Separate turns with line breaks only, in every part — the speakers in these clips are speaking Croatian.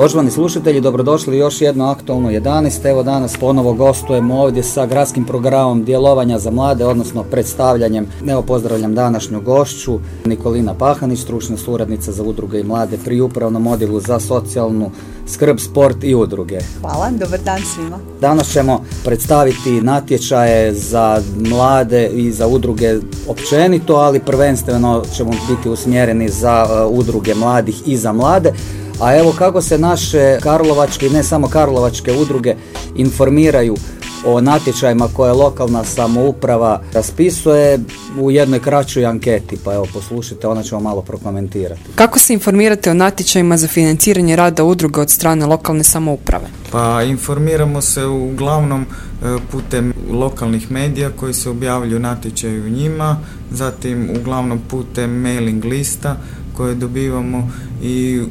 Poštovani slušatelji, dobrodošli još jedno aktualno 11. Evo danas ponovo gostujemo ovdje sa gradskim programom djelovanja za mlade, odnosno predstavljanjem. Evo pozdravljam današnju gošću Nikolina Pahanić, stručna suradnica za udruge i mlade pri upravnom odjelu za socijalnu skrb, sport i udruge.
Hvala, dobar dan svima.
Danas ćemo predstaviti natječaje za mlade i za udruge općenito, ali prvenstveno ćemo biti usmjereni za uh, udruge mladih i za mlade. A evo kako se naše karlovačke i ne samo karlovačke udruge informiraju o natječajima koje lokalna samouprava raspisuje u jednoj kraćoj anketi, pa evo poslušajte, ona ćemo malo prokomentirati.
Kako se informirate o natječajima za financiranje rada udruga od strane lokalne samouprave?
Pa informiramo se uglavnom e, putem lokalnih medija koji se objavljuju natječaj u njima, zatim uglavnom putem mailing lista koje dobivamo i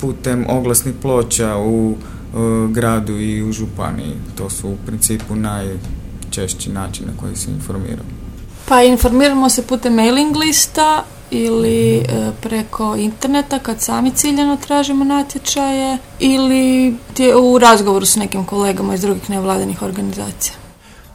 putem oglasnih ploča u e, gradu i u županiji. To su u principu najčešći način na koji se informiramo.
Pa informiramo se putem mailing lista ili e, preko interneta kad sami ciljano tražimo natječaje ili u razgovoru s nekim kolegama iz drugih nevladinih organizacija.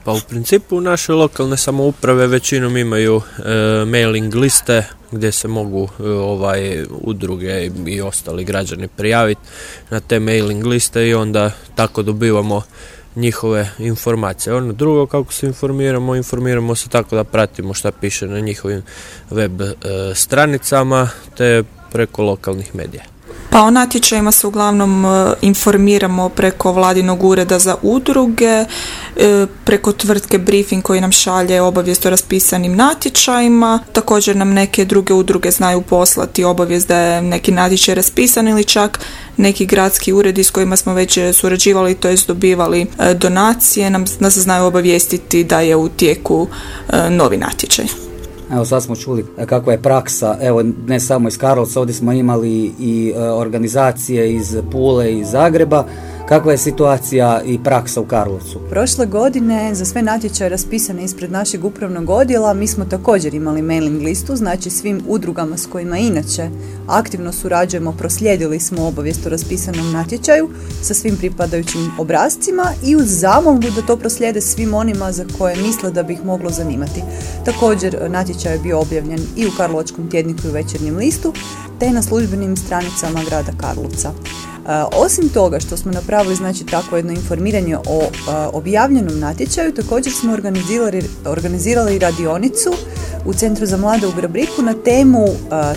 Pa u principu naše lokalne samouprave većinom imaju e, mailing liste gdje se mogu e, ovaj udruge i ostali građani prijaviti na te mailing liste i onda tako dobivamo njihove informacije. Ono drugo kako se informiramo, informiramo se tako da pratimo šta piše na njihovim web e, stranicama te preko lokalnih medija.
Pa o natječajima se uglavnom e, informiramo preko vladinog ureda za udruge, e, preko tvrtke Briefing koji nam šalje obavijest o raspisanim natječajima. Također nam neke druge udruge znaju poslati obavijest da je neki natječaj raspisan ili čak neki gradski uredi s kojima smo već surađivali, to jest dobivali e, donacije, nam, nas znaju obavijestiti da je u tijeku novi natječaj.
Evo sad smo čuli kakva je praksa, evo ne samo iz Karlovca, ovdje smo imali i e, organizacije iz Pule i Zagreba Kakva je situacija i praksa u Karlovcu?
Prošle godine za sve natječaje raspisane ispred našeg upravnog odjela mi smo također imali mailing listu, znači svim udrugama s kojima inače aktivno surađujemo proslijedili smo obavijest o raspisanom natječaju sa svim pripadajućim obrazcima i uz zamolbu da to proslijede svim onima za koje misle da bi ih moglo zanimati. Također natječaj je bio objavljen i u Karlovačkom tjedniku i u večernjem listu te na službenim stranicama grada Karlovca. Osim toga što smo napravili znači takvo jedno informiranje o objavljenom natječaju, također smo organizirali, organizirali radionicu u Centru za mlade u Grabriku na temu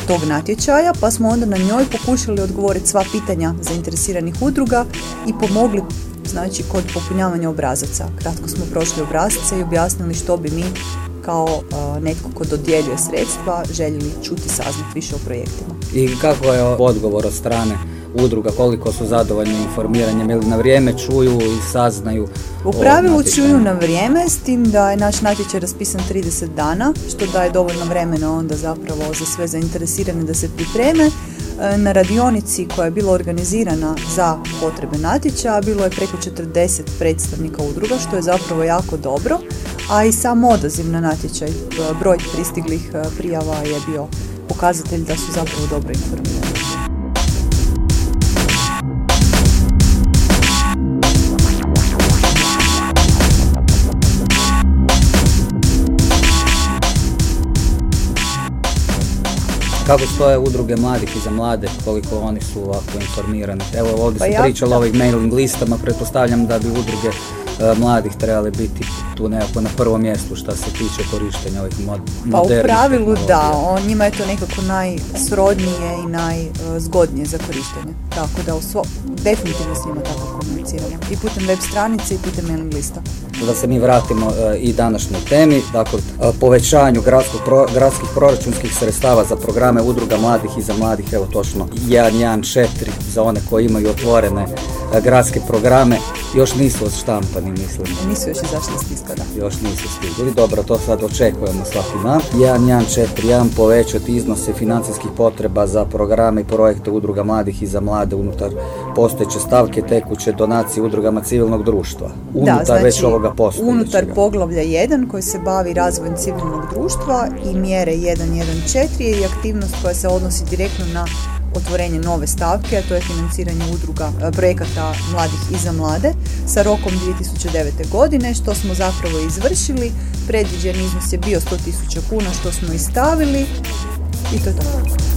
tog natječaja, pa smo onda na njoj pokušali odgovoriti sva pitanja zainteresiranih udruga i pomogli znači kod popunjavanja obrazaca. Kratko smo prošli obrazce i objasnili što bi mi kao netko ko dodjeljuje sredstva željeli čuti saznati više o projektima.
I kako je odgovor od strane udruga, koliko su zadovoljni informiranjem ili na vrijeme čuju i saznaju
U pravilu čuju na vrijeme, s tim da je naš natječaj raspisan 30 dana, što daje dovoljno vremena onda zapravo za sve zainteresirane da se pripreme. E, na radionici koja je bila organizirana za potrebe natječaja bilo je preko 40 predstavnika udruga, što je zapravo jako dobro, a i sam odaziv na natječaj, e, broj pristiglih e, prijava je bio pokazatelj da su zapravo dobro informirani.
Kako stoje udruge mladih i za mlade, koliko oni su ovako informirani? Evo ovdje pa su pričali o ovih mailing listama, pretpostavljam da bi udruge e, mladih trebali biti tu nekako na prvom mjestu što se tiče korištenja ovih mod
Pa u pravilu da, on, njima je to nekako najsrodnije i najzgodnije za korištenje. Tako da u svo, definitivno s njima tako komuniciramo. I putem web stranice i putem mailing lista.
Da se mi vratimo e, i današnjoj temi, dakle povećanju gradskih proračunskih sredstava za programe udruga mladih i za mladih, evo točno 1.1.4 za one koji imaju otvorene gradske programe još nisu odštampani, mislim.
Nisu još izašli iz tiska, da.
Još nisu stigli. Dobro, to sad očekujemo svaki dan. 1.1.4.1 povećati iznose financijskih potreba za programe i projekte udruga mladih i za mlade unutar postojeće stavke tekuće donacije udrugama civilnog društva. Unutar da, znači, već ovoga postojećega.
Unutar poglavlja 1 koji se bavi razvojem civilnog društva i mjere 1.1.4 i aktivnost koja se odnosi direktno na otvorenje nove stavke, a to je financiranje udruga e, projekata mladih i za mlade sa rokom 2009. godine, što smo zapravo izvršili. Predviđen iznos je bio 100.000 kuna što smo i stavili i to je to.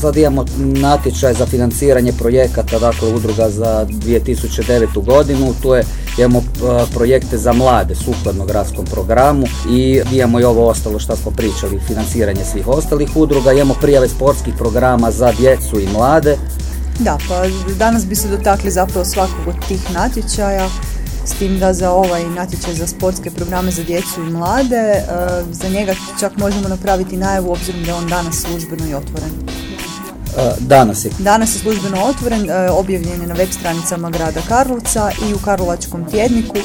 Sad imamo natječaj za financiranje projekata, dakle udruga za 2009. godinu, tu je imamo e, projekte za mlade sukladno gradskom programu i imamo i ovo ostalo što smo pričali, financiranje svih ostalih udruga, imamo prijave sportskih programa za djecu i mlade.
Da, pa danas bi se dotakli zapravo svakog od tih natječaja s tim da za ovaj natječaj za sportske programe za djecu i mlade, e, za njega čak možemo napraviti najavu obzirom da je on danas službeno i otvoren.
E, danas je.
Danas je službeno otvoren, e, objavljen je na web stranicama grada Karlovca i u Karlovačkom tjedniku,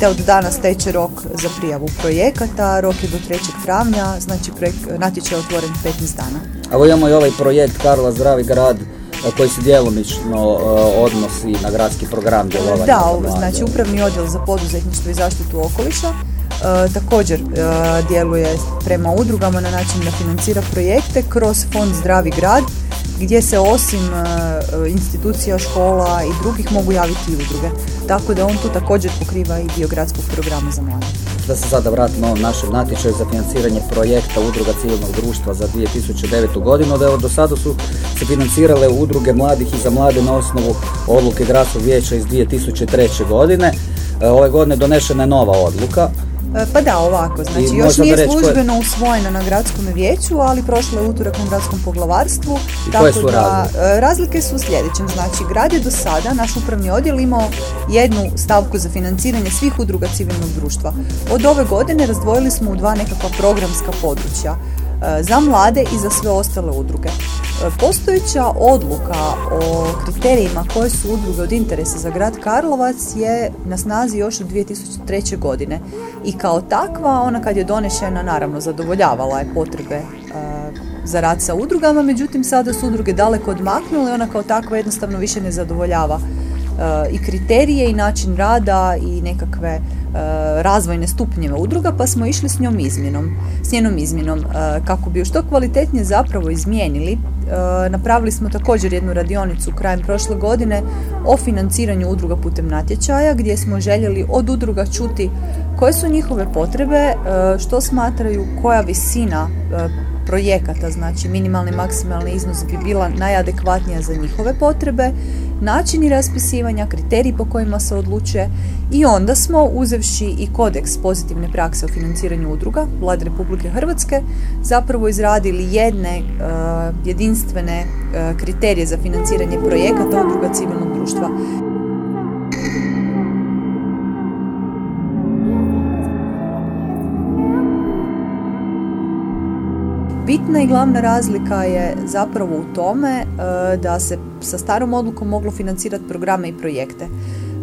te od danas teče rok za prijavu projekata, rok je do 3. travnja, znači projekt, natječaj je otvoren 15 dana.
Evo imamo i ovaj projekt Karla Zdravi grad e, koji se djelomično odnosi na gradski program djelovanja.
Da, znači upravni odjel za poduzetništvo i zaštitu okoliša također djeluje prema udrugama na način da financira projekte kroz fond Zdravi grad gdje se osim e, institucija, škola i drugih mogu javiti i udruge. Tako da on tu također pokriva i dio gradskog programa za mlade.
Da se sada vratimo ovom našem natječaju za financiranje projekta udruga civilnog društva za 2009. godinu, da evo do sada su se financirale udruge mladih i za mlade na osnovu odluke gradskog vijeća iz 2003. godine. E, ove godine donešena je nova odluka
E, pa da, ovako, znači još nije službeno koje... usvojena na gradskom vijeću, ali prošlo je utorak na gradskom poglavarstvu.
I tako su da, razlike?
E, razlike su sljedeće. Znači, grad je do sada, naš upravni odjel imao jednu stavku za financiranje svih udruga civilnog društva. Od ove godine razdvojili smo u dva nekakva programska područja. E, za mlade i za sve ostale udruge. E, postojeća odluka o kriterijima koje su udruge od interesa za grad Karlovac je na snazi još od 2003. godine i kao takva ona kad je donešena naravno zadovoljavala je potrebe e, za rad sa udrugama, međutim sada su udruge daleko odmaknule, ona kao takva jednostavno više ne zadovoljava i kriterije i način rada i nekakve razvojne stupnjeve udruga pa smo išli s njom izmjenom, s njenom izmjenom. E, kako bi ju što kvalitetnije zapravo izmijenili, e, napravili smo također jednu radionicu krajem prošle godine o financiranju udruga putem natječaja gdje smo željeli od udruga čuti koje su njihove potrebe, što smatraju koja visina projekata, znači minimalni maksimalni iznos bi bila najadekvatnija za njihove potrebe, načini raspisivanja, kriteriji po kojima se odlučuje i onda smo, uzevši i kodeks pozitivne prakse o financiranju udruga Vlade Republike Hrvatske, zapravo izradili jedne uh, jedinstvene uh, kriterije za financiranje projekata udruga civilnog društva. Bitna i glavna razlika je zapravo u tome e, da se sa starom odlukom moglo financirati programe i projekte.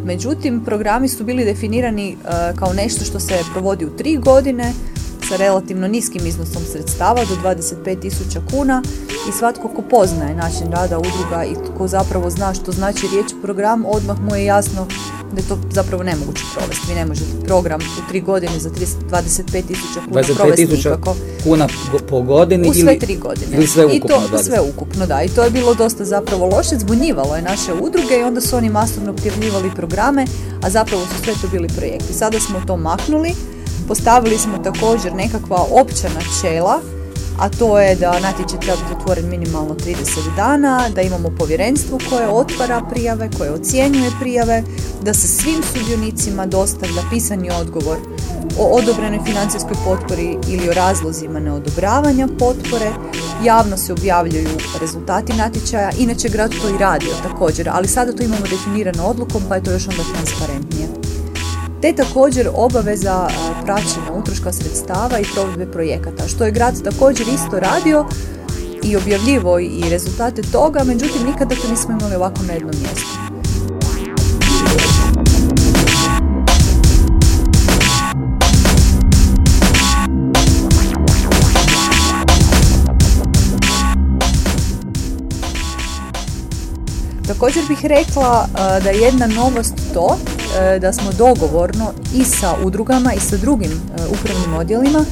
Međutim, programi su bili definirani e, kao nešto što se provodi u tri godine sa relativno niskim iznosom sredstava do 25.000 kuna i svatko ko poznaje način rada udruga i ko zapravo zna što znači riječ program, odmah mu je jasno da je to zapravo nemoguće provesti. Vi ne možete program u tri godine za 25 tisuća kuna 25 provesti
kuna po godini
u sve tri godine.
Ili sve ukupno,
I to, sve ukupno, da. I to je bilo dosta zapravo loše, zbunjivalo je naše udruge i onda su oni masovno prijavljivali programe, a zapravo su sve to bili projekti. Sada smo to maknuli, postavili smo također nekakva opća načela a to je da natječaj treba biti otvoren minimalno 30 dana, da imamo povjerenstvo koje otvara prijave, koje ocjenjuje prijave, da se svim sudionicima dostavlja pisani odgovor o odobrenoj financijskoj potpori ili o razlozima neodobravanja potpore, javno se objavljuju rezultati natječaja, inače grad to i radio također, ali sada to imamo definirano odlukom pa je to još onda transparentnije te također obaveza e, praćenja utroška sredstava i provedbe projekata, što je grad također isto radio i objavljivo i rezultate toga, međutim nikada to nismo imali ovako na jednom mjestu. Također bih rekla e, da je jedna novost to da smo dogovorno i sa udrugama i sa drugim e, upravnim odjelima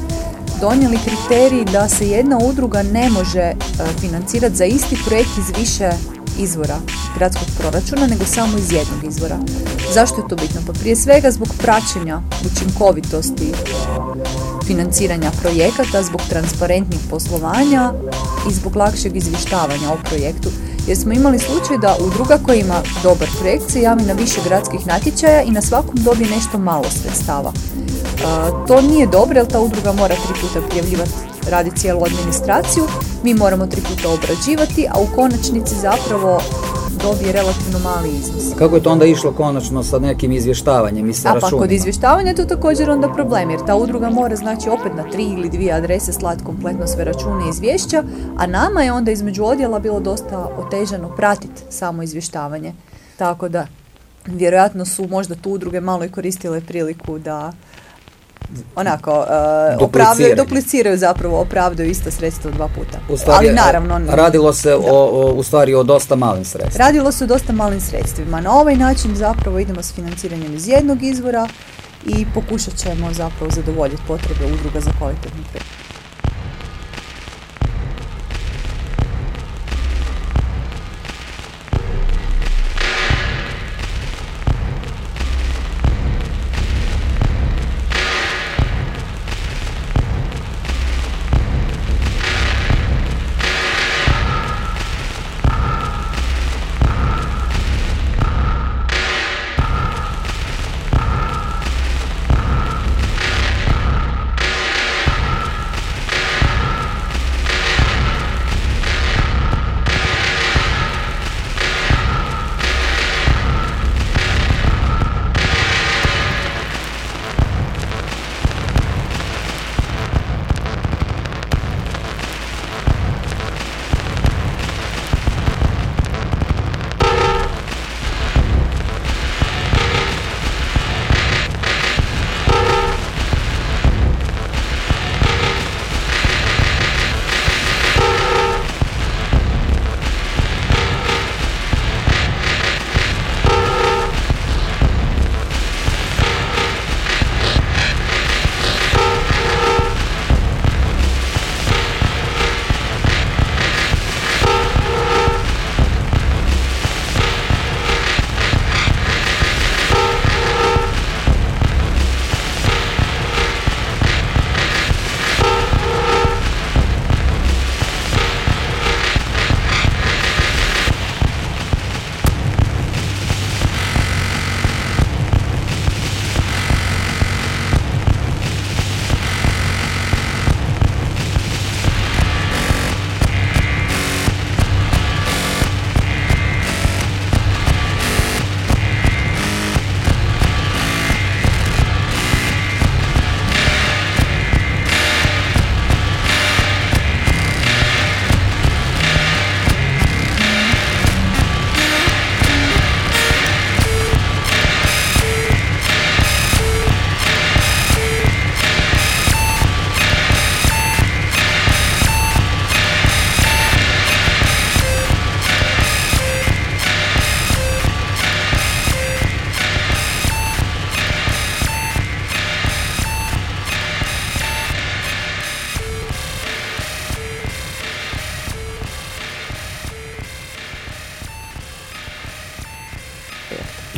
donijeli kriterij da se jedna udruga ne može financirati za isti projekt iz više izvora gradskog proračuna, nego samo iz jednog izvora. Zašto je to bitno? Pa prije svega zbog praćenja učinkovitosti financiranja projekata, zbog transparentnih poslovanja i zbog lakšeg izvještavanja o projektu. Jer smo imali slučaj da udruga koja ima dobar projekt se javi na više gradskih natječaja i na svakom dobije nešto malo sredstava. to nije dobro jer ta udruga mora tri puta prijavljivati radi cijelu administraciju, mi moramo tri puta obrađivati, a u konačnici zapravo dobije relativno mali iznos.
Kako je to onda išlo konačno sa nekim izvještavanjem i sa
A pa kod izvještavanja je to također onda problem, jer ta udruga mora znači opet na tri ili dvije adrese slati kompletno sve račune i izvješća, a nama je onda između odjela bilo dosta otežano pratiti samo izvještavanje. Tako da, vjerojatno su možda tu udruge malo i koristile priliku da onako uh, opravdaju, dupliciraju zapravo, opravdaju isto sredstvo dva puta. Ali naravno...
Radilo se o, u stvari o dosta malim sredstvima.
Radilo se o dosta malim sredstvima. Na ovaj način zapravo idemo s financiranjem iz jednog izvora i pokušat ćemo zapravo zadovoljiti potrebe udruga za kvalitetnu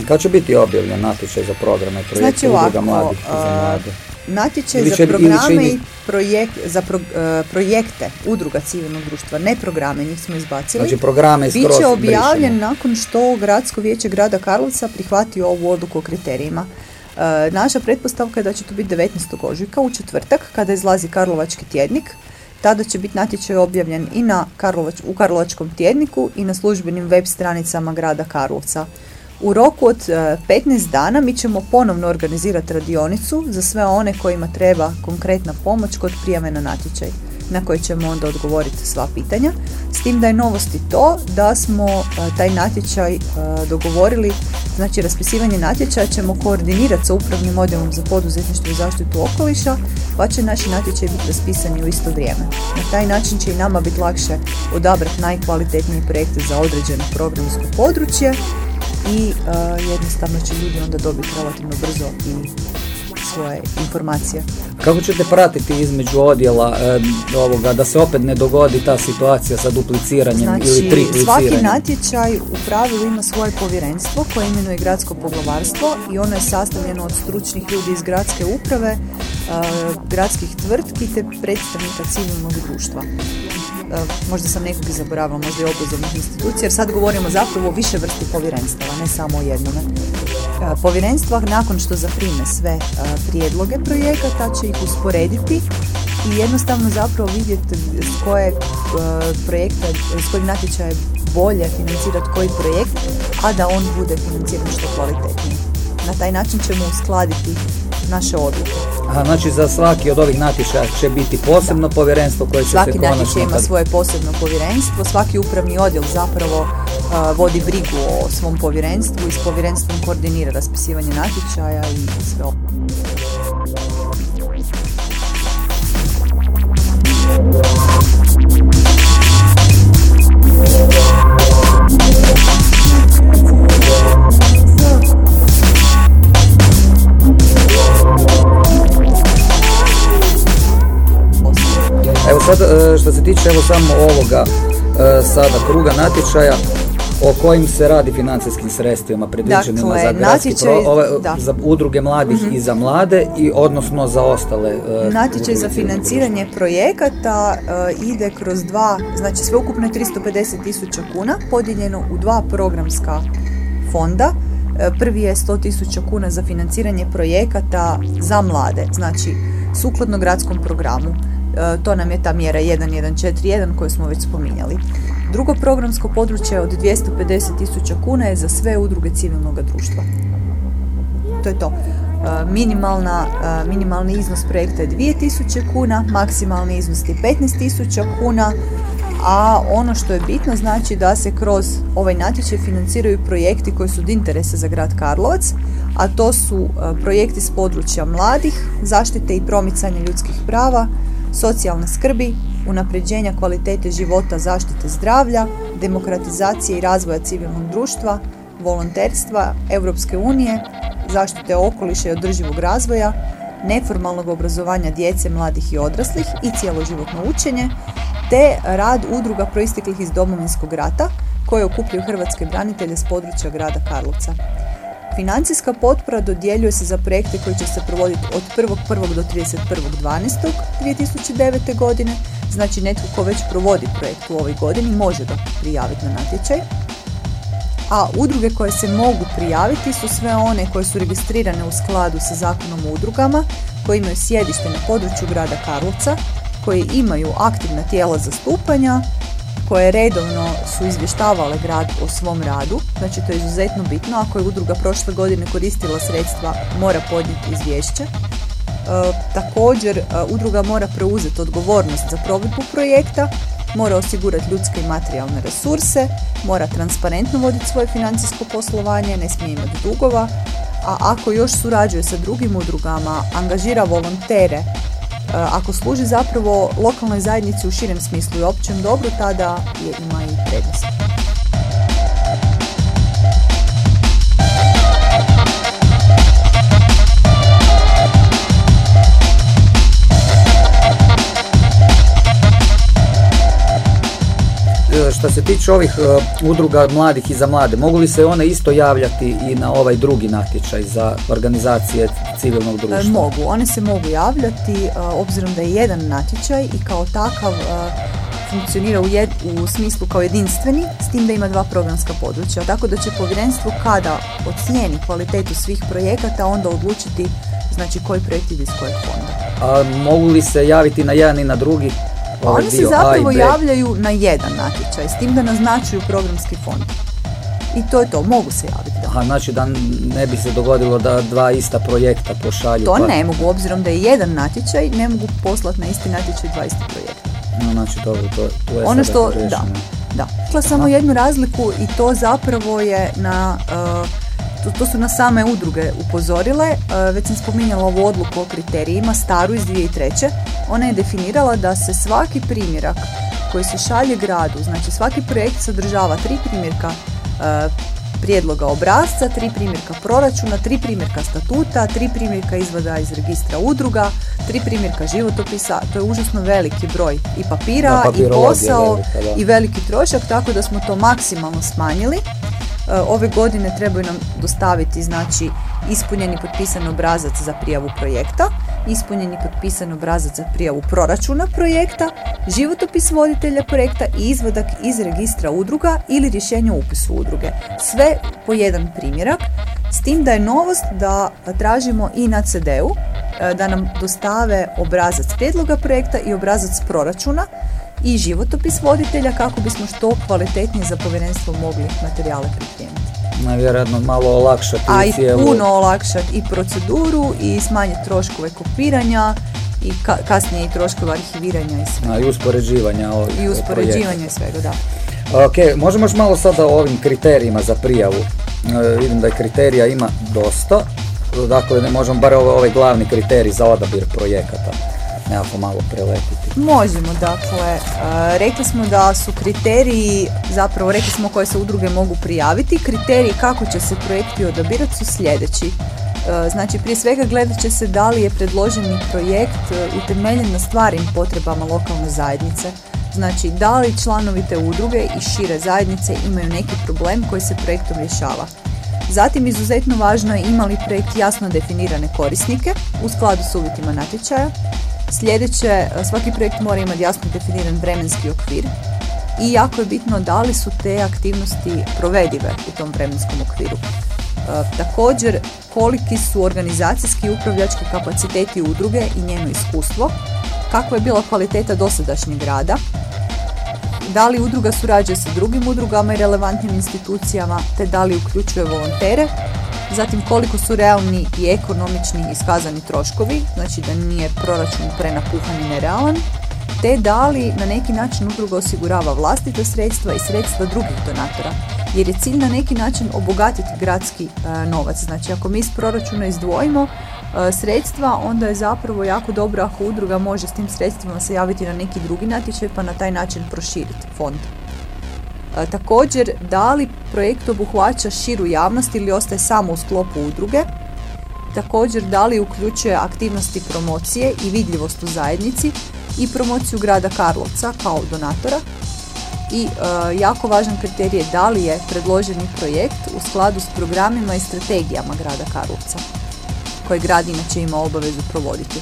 Kad će biti objavljen natječaj za programe projekte znači, ovako, mladih za mlade?
Natječaj za programe i za e, projekte udruga civilnog društva, ne programe, njih smo izbacili.
Znači programe
Biće objavljen nakon što Gradsko vijeće grada Karlovca prihvati ovu odluku o kriterijima. E, naša pretpostavka je da će to biti 19. ožujka u četvrtak kada izlazi Karlovački tjednik. Tada će biti natječaj objavljen i na Karlovač, u Karlovačkom tjedniku i na službenim web stranicama grada Karlovca. U roku od 15 e, dana mi ćemo ponovno organizirati radionicu za sve one kojima treba konkretna pomoć kod prijave na natječaj. na koje ćemo onda odgovoriti sva pitanja. S tim da je novosti to da smo e, taj natječaj e, dogovorili, znači raspisivanje natječaja ćemo koordinirati sa upravnim odjelom za poduzetništvo i zaštitu okoliša, pa će naši natječaj biti raspisani u isto vrijeme. Na taj način će i nama biti lakše odabrati najkvalitetnije projekte za određeno programsko područje i uh, jednostavno će ljudi onda dobiti relativno brzo i svoje informacije.
Kako ćete pratiti između odjela e, ovoga da se opet ne dogodi ta situacija sa dupliciranjem
znači,
ili tripliciranjem?
Svaki natječaj u pravilu ima svoje povjerenstvo koje imenuje gradsko poglavarstvo i ono je sastavljeno od stručnih ljudi iz gradske uprave, e, gradskih tvrtki te predstavnika civilnog društva. E, možda sam nekog zaboravila, možda i obrazovnih institucija, jer sad govorimo zapravo o više vrsti povjerenstava, ne samo o jednome. E, povjerenstva nakon što zaprime sve e, prijedloge projekata će ih usporediti i jednostavno zapravo vidjeti s koje projekta, s kojeg natječaja je bolje financirati koji projekt, a da on bude financiran što kvalitetnije. Na taj način ćemo uskladiti naše odluke.
Aha, znači za svaki od ovih natječaja će biti posebno povjerenstvo koje će
svaki
se
konačno... Svaki ima svoje posebno povjerenstvo, svaki upravni odjel zapravo vodi brigu o svom povjerenstvu i s povjerenstvom koordinira raspisivanje natječaja i sve ovo.
Evo sad e, što se tiče evo samo ovoga e, sada kruga natječaja o kojim se radi financijskim sredstvima predviđenima dakle, za gradski za udruge mladih mhm. i za mlade i odnosno za ostale
uh, natječaj za financiranje projekata ide kroz dva znači sveukupno je 350 tisuća kuna podijeljeno u dva programska fonda. Prvi je 100 tisuća kuna za financiranje projekata za mlade znači sukladno gradskom programu to nam je ta mjera 1141 koju smo već spominjali. Drugo programsko područje od 250 tisuća kuna je za sve udruge civilnog društva. To je to. E, minimalna, e, minimalni iznos projekta je 2000 kuna, maksimalni iznos je 15.000 kuna, a ono što je bitno znači da se kroz ovaj natječaj financiraju projekti koji su od interesa za grad Karlovac, a to su projekti s područja mladih, zaštite i promicanja ljudskih prava, socijalne skrbi, unapređenja kvalitete života, zaštite zdravlja, demokratizacije i razvoja civilnog društva, volonterstva, Europske unije, zaštite okoliša i održivog razvoja, neformalnog obrazovanja djece, mladih i odraslih i cjeloživotno učenje, te rad udruga proisteklih iz Domovinskog rata koje okupljaju hrvatske branitelje s područja grada Karlovca. Financijska potpora dodjeljuje se za projekte koji će se provoditi od 1.1. do 31.12.2009. godine, znači netko ko već provodi projekt u ovoj godini može ga prijaviti na natječaj. A udruge koje se mogu prijaviti su sve one koje su registrirane u skladu sa zakonom o udrugama, koje imaju sjedište na području grada Karlovca, koji imaju aktivna tijela zastupanja, koje redovno su izvještavale grad o svom radu, znači to je izuzetno bitno, ako je udruga prošle godine koristila sredstva, mora podnijeti izvješće. E, također, e, udruga mora preuzeti odgovornost za provedbu projekta, mora osigurati ljudske i materijalne resurse, mora transparentno voditi svoje financijsko poslovanje, ne smije imati dugova, a ako još surađuje sa drugim udrugama, angažira volontere ako služi zapravo lokalnoj zajednici u širem smislu i općem dobru, tada je ima i prednost.
Što se tiče ovih e, udruga mladih i za mlade, mogu li se one isto javljati i na ovaj drugi natječaj za organizacije civilnog društva? E,
mogu, one se mogu javljati obzirom da je jedan natječaj i kao takav funkcionira u, jed, u smislu kao jedinstveni, s tim da ima dva programska područja. Tako da će povjerenstvo kada ocijeni kvalitetu svih projekata onda odlučiti znači koji projekt ide iz kojeg fonda.
A mogu li se javiti na jedan i na drugi?
Ovaj Oni se zapravo javljaju na jedan natječaj, s tim da naznačuju programski fond. I to je to, mogu se javiti.
Da. Aha, znači da ne bi se dogodilo da dva ista projekta pošalju.
To pa... ne mogu, obzirom da je jedan natječaj, ne mogu poslati na isti natječaj dva ista projekta.
No, znači, dobro, to, to je
Ono što, da, da. Rekla samo jednu razliku i to zapravo je na, uh, to, to su na same udruge upozorile. Uh, već sam spominjala ovu odluku o kriterijima, staru iz 2003. Ona je definirala da se svaki primjerak koji se šalje gradu, znači svaki projekt sadržava tri primjerka uh, prijedloga obrazca, tri primjerka proračuna, tri primjerka statuta, tri primjerka izvada iz registra udruga, tri primjerka životopisa, to je užasno veliki broj i papira i posao
velika,
i veliki trošak, tako da smo to maksimalno smanjili. E, Ove godine trebaju nam dostaviti znači ispunjeni potpisan obrazac za prijavu projekta, ispunjeni potpisan obrazac za prijavu proračuna projekta, životopis voditelja projekta i izvadak iz registra udruga ili rješenje o upisu udruge. Sve po jedan primjerak, s tim da je novost da tražimo i na CD-u e, da nam dostave obrazac prijedloga projekta i obrazac proračuna i životopis voditelja kako bismo što kvalitetnije za povjerenstvo mogli materijale pripremiti.
Najvjerojatno malo olakšati
A i
cijelu...
puno olakšati i proceduru i smanjiti troškove kopiranja i ka- kasnije i troškove arhiviranja i sve.
a, i uspoređivanja ovih
I uspoređivanja i svega, da.
Ok, možemo još malo sada o ovim kriterijima za prijavu. E, vidim da je kriterija ima dosta, dakle ne možemo bar ovaj, ovaj glavni kriterij za odabir projekata nekako malo preletiti.
Možemo, dakle, e, rekli smo da su kriteriji, zapravo rekli smo koje se udruge mogu prijaviti. Kriteriji kako će se projekti odabirati su sljedeći. E, Znači, prije svega gledat će se da li je predloženi projekt e, utemeljen na stvarnim potrebama lokalne zajednice. Znači, da li članovi te udruge i šire zajednice imaju neki problem koji se projektom rješava. Zatim, izuzetno važno je ima li projekt jasno definirane korisnike u skladu s uvjetima natječaja. Sljedeće, svaki projekt mora imati jasno definiran vremenski okvir i jako je bitno da li su te aktivnosti provedive u tom vremenskom okviru. E, također, koliki su organizacijski i upravljački kapaciteti udruge i njeno iskustvo, kakva je bila kvaliteta dosadašnjeg rada, da li udruga surađuje sa drugim udrugama i relevantnim institucijama, te da li uključuje volontere, zatim koliko su realni i ekonomični iskazani troškovi, znači da nije proračun prenapuhan i nerealan, te da li na neki način udruga osigurava vlastita sredstva i sredstva drugih donatora, jer je cilj na neki način obogatiti gradski e, novac. Znači ako mi iz proračuna izdvojimo e, sredstva, onda je zapravo jako dobro ako udruga može s tim sredstvima se javiti na neki drugi natječaj pa na taj način proširiti fond. E, Također, da li projekt obuhvaća širu javnost ili ostaje samo u sklopu udruge? Također, da li uključuje aktivnosti promocije i vidljivost u zajednici i promociju grada Karlovca kao donatora? I e, jako važan kriterij je da li je predloženi projekt u skladu s programima i strategijama grada Karlovca, koje grad inače ima obavezu provoditi.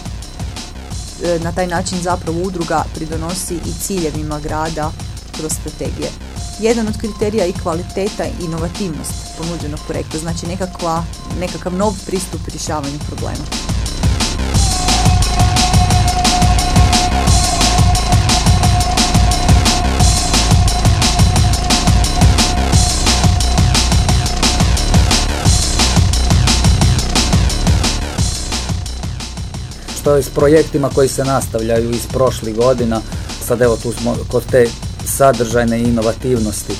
E, na taj način zapravo udruga pridonosi i ciljevima grada kroz strategije. Jedan od kriterija i kvaliteta i inovativnost ponuđenog projekta, znači nekakva, nekakav nov pristup rješavanju problema.
Što je s projektima koji se nastavljaju iz prošlih godina, sad evo tu smo kod te sadržajne inovativnosti.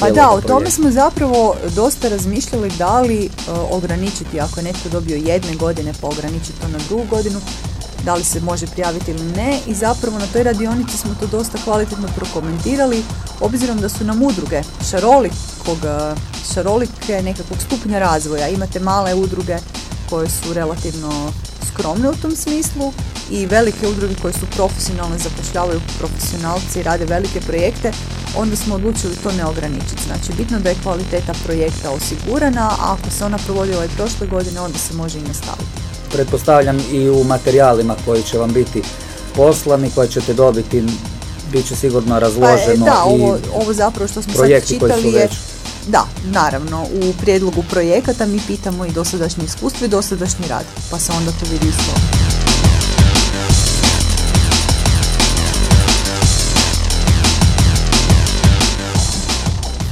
Pa da, o tome smo zapravo dosta razmišljali da li e, ograničiti, ako je netko dobio jedne godine pa ograničiti to na drugu godinu, da li se može prijaviti ili ne i zapravo na toj radionici smo to dosta kvalitetno prokomentirali obzirom da su nam udruge šarolikog, e, šarolike nekakvog stupnja razvoja. Imate male udruge koje su relativno skromne u tom smislu i velike udruge koje su profesionalne, zapošljavaju profesionalci i rade velike projekte, onda smo odlučili to ne ograničiti. Znači, bitno da je kvaliteta projekta osigurana, a ako se ona provodila i prošle godine, onda se može i nastaviti.
Pretpostavljam i u materijalima koji će vam biti poslani, koje ćete dobiti, bit će sigurno
Pa, e,
razloženo
da,
i
ovo, ovo zapravo što smo sad čitali je Da, naravno, u prijedlogu projekata mi pitamo i dosadašnje iskustvo i dosadašnji rad, pa se onda to vidi isto.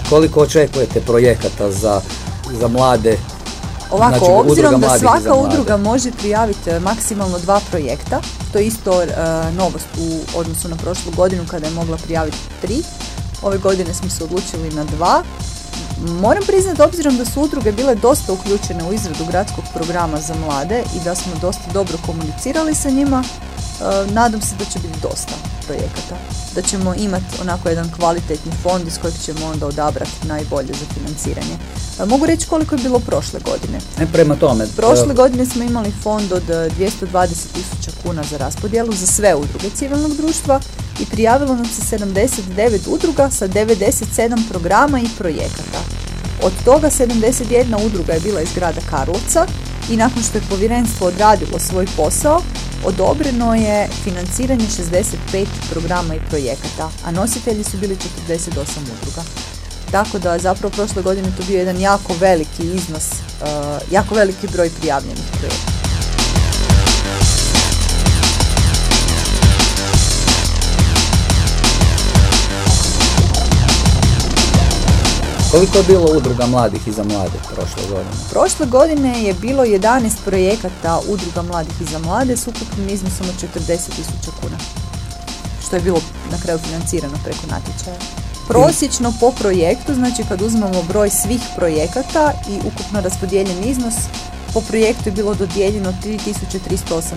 Koliko očekujete projekata za, za mlade
Ovako,
Znači,
obzirom da svaka udruga može prijaviti e, maksimalno dva projekta, to je isto e, novost u odnosu na prošlu godinu kada je mogla prijaviti tri. Ove godine smo se odlučili na dva. Moram priznati, obzirom da su udruge bile dosta uključene u izradu gradskog programa za mlade i da smo dosta dobro komunicirali sa njima, nadam se da će biti dosta projekata. Da ćemo imati onako jedan kvalitetni fond iz kojeg ćemo onda odabrati najbolje za financiranje. E, Mogu reći koliko je bilo prošle godine.
E, prema tome,
Prošle
e,
godine smo imali fond od e, 220 tisuća kuna za raspodjelu za sve udruge civilnog društva i prijavilo nam se 79 udruga sa 97 programa i projekata. Od toga 71 udruga je bila iz grada Karlovca i nakon što je povjerenstvo odradilo svoj posao, odobreno je financiranje 65 programa i projekata, a nositelji su bili 48 udruga. Tako da zapravo prošle godine to bio jedan jako veliki iznos, uh, jako veliki broj prijavljenih projekata.
Koliko je bilo udruga mladih i za mlade prošle godine?
Prošle godine je bilo 11 projekata udruga mladih i za mlade s ukupnim iznosom od 40 tisuća kuna. Što je bilo na kraju financirano preko natječaja. Prosječno po projektu, znači kad uzmemo broj svih projekata i ukupno raspodijeljen iznos, po projektu je bilo dodijeljeno 3385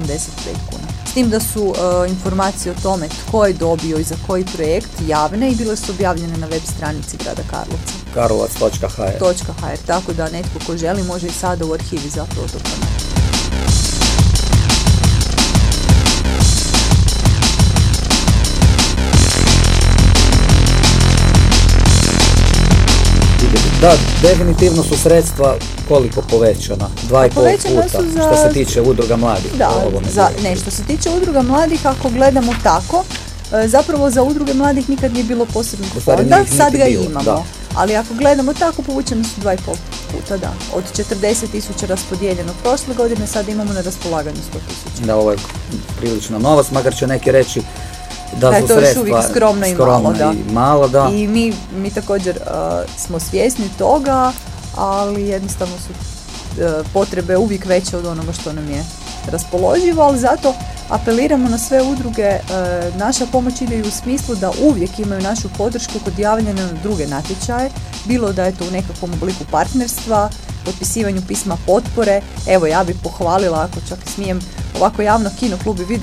kuna. S tim da su e, informacije o tome tko je dobio i za koji projekt javne i bile su objavljene na web stranici grada Karlovca.
karlovac.hr
.hr, tako da netko ko želi može i sada u arhivi zapravo to.
Da, definitivno su sredstva koliko povećana? Dva i pol puta
su za-
što se tiče udruga mladih.
Da, za, ne, što se tiče udruga mladih, ako gledamo tako, e, zapravo za udruge mladih nikad nije bilo posebnog
stvari
fonda, sad ga
bilo,
imamo.
da.
Ali ako gledamo tako, povučeno su dva i pol puta, da. Od 40 tisuća raspodijeljeno prošle godine, sad imamo na raspolaganju 100 tisuća.
Da, ovo je prilična novost, makar će neki reći da,
Da
su
to
sredstva
uvijek skromno i malo, da.
i malo, da.
I mi, mi također uh, smo svjesni toga, ali jednostavno su uh, potrebe uvijek veće od onoga što nam je raspoloživo, ali zato apeliramo na sve udruge, uh, naša pomoć ide u smislu da uvijek imaju našu podršku kod javljanja na druge natječaje, bilo da je to u nekakvom obliku partnerstva, potpisivanju pisma potpore. Evo, ja bih pohvalila, ako čak smijem, ovako javno kino klub i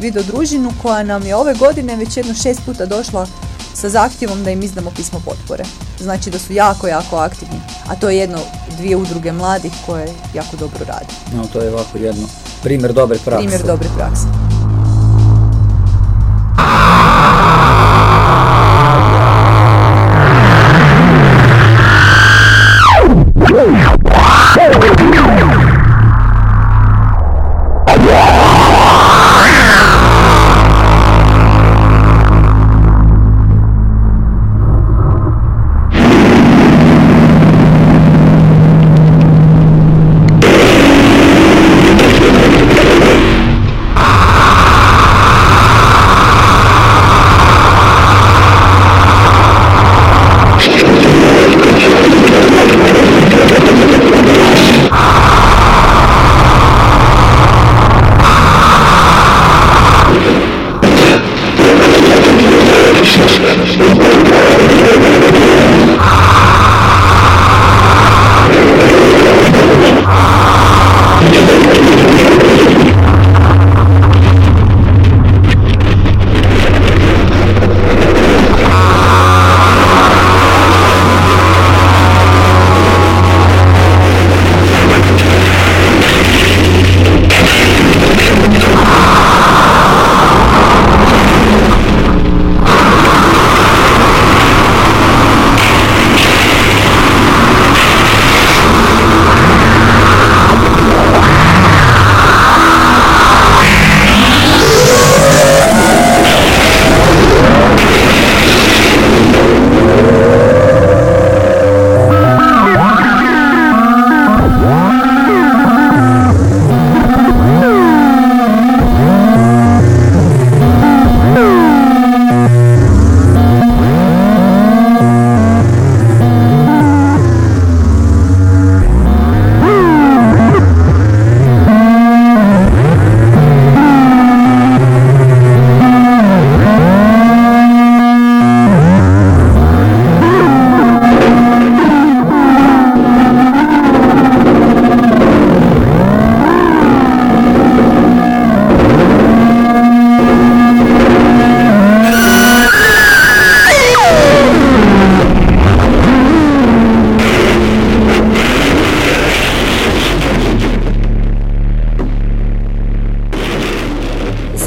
video družinu koja nam je ove godine već jedno šest puta došla sa zahtjevom da im izdamo pismo potpore. Znači da su jako, jako aktivni. A to je jedno, dvije udruge mladih koje jako dobro rade.
No, to je ovako jedno primjer dobre prakse.
Primjer dobre prakse. Whoa!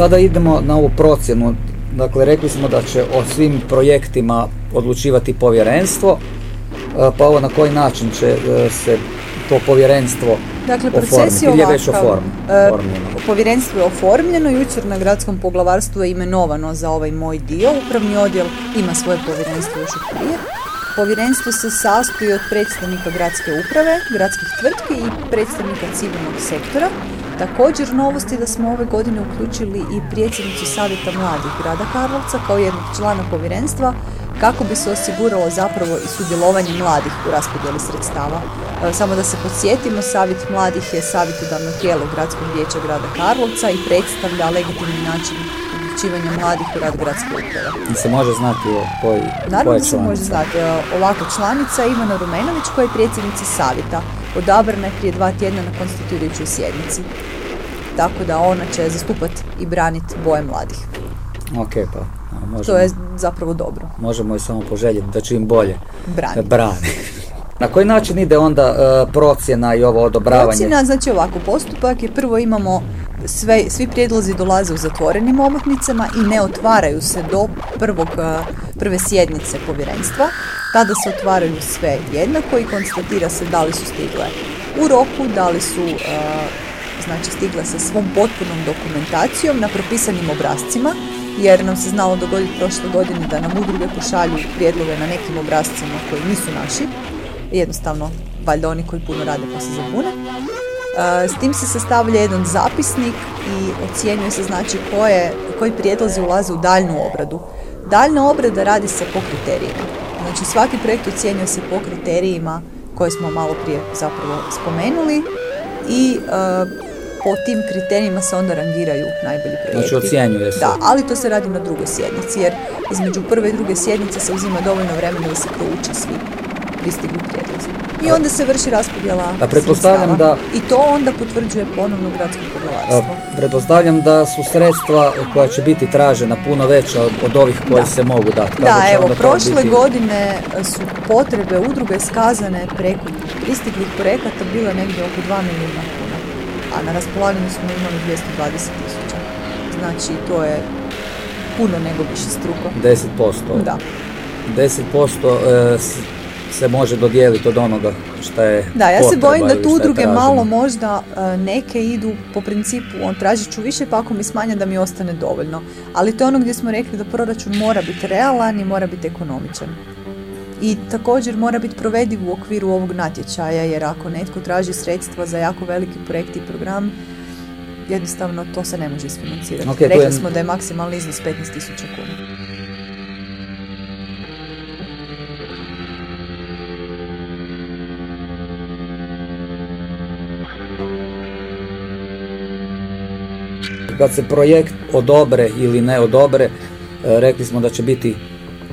Sada idemo na ovu procjenu. Dakle, rekli smo da će o svim projektima odlučivati povjerenstvo, e, pa ovo na koji način će e, se to povjerenstvo
Dakle, proces
oformiti
je
je već
ovakav.
oform-
E,
oformljeno?
Povjerenstvo je oformljeno, jučer na gradskom poglavarstvu je imenovano za ovaj moj dio. Upravni odjel ima svoje povjerenstvo još od prije. Povjerenstvo se sastoji od predstavnika gradske uprave, gradskih tvrtki i predstavnika civilnog sektora. Također novost je da smo ove godine uključili i predsjednicu Savjeta mladih grada Karlovca kao jednog člana povjerenstva kako bi se osiguralo zapravo i sudjelovanje mladih u raspodjeli sredstava. Samo da se podsjetimo, Savjet mladih je savjetodavno tijelo Gradskog vijeća grada Karlovca i predstavlja legitimni način uključivanja mladih u rad gradske uprave.
Se može znati o koji,
Naravno se može znati. Ovako, članica Ivana Rumenović koja je predsjednica savjeta. Odabrana je prije dva tjedna na konstituirajućoj sjednici. Tako da ona će zastupati i braniti boje mladih.
Ok, pa možemo,
To je zapravo dobro.
možemo je samo poželjeti da čim bolje
Brani.
brani. Na koji način ide onda e, procjena i ovo odobravanje?
Procjena, znači ovako, postupak je prvo imamo sve, svi prijedlozi dolaze u zatvorenim omotnicama i ne otvaraju se do prvog, eh, prve sjednice povjerenstva. Tada se otvaraju sve jednako i konstatira se da li su stigle u roku, da li su eh, znači stigle sa svom potpunom dokumentacijom na propisanim obrazcima, jer nam se znalo dogoditi prošle godine da nam udruge pošalju prijedloge na nekim obrazcima koji nisu naši, jednostavno valjda oni koji puno rade pa se zabune. E, S tim se sastavlja jedan zapisnik i ocjenjuje se znači koje, koji prijedlozi ulaze u daljnu obradu. Daljna obrada radi se po kriterijima. Znači svaki projekt ocjenjuje se po kriterijima koje smo malo prije zapravo spomenuli i e, po tim kriterijima se onda rangiraju najbolji projekti.
Znači, ocjenjuje se.
Da, ali to se radi na drugoj sjednici jer između prve i druge sjednice se uzima dovoljno vremena da se prouče svi pristigli prijedlozi. I onda se vrši raspodjela
A pretpostavljam da-
I to onda potvrđuje ponovno gradsko poglavarstvo.
Pretpostavljam da su sredstva koja će biti tražena puno veća od, od ovih koji
Da.
se mogu dati.
Da, evo, prošle
biti?
godine su potrebe udruge iskazane preko pristiglih projekata bile negdje oko 2 milijuna kuna, a na raspolaganju smo imali 220 tisuća. Znači, to je puno nego više struko.
10%.
Da.
10% e, se može dodijeliti od onoga što je
Da, ja se bojim da tu udruge malo možda e, neke idu po principu on tražit ću više pa ako mi smanja da mi ostane dovoljno. Ali to je ono gdje smo rekli da proračun mora biti realan i mora biti ekonomičan. I također mora biti provediv u okviru ovog natječaja jer ako netko traži sredstva za jako veliki projekt i program jednostavno to se ne može isfinancirati.
Ok, tu
Rekli
je-
smo da je maksimalni iznos 15.000 kuna.
Kad se projekt odobre ili ne odobre, e, rekli smo da će biti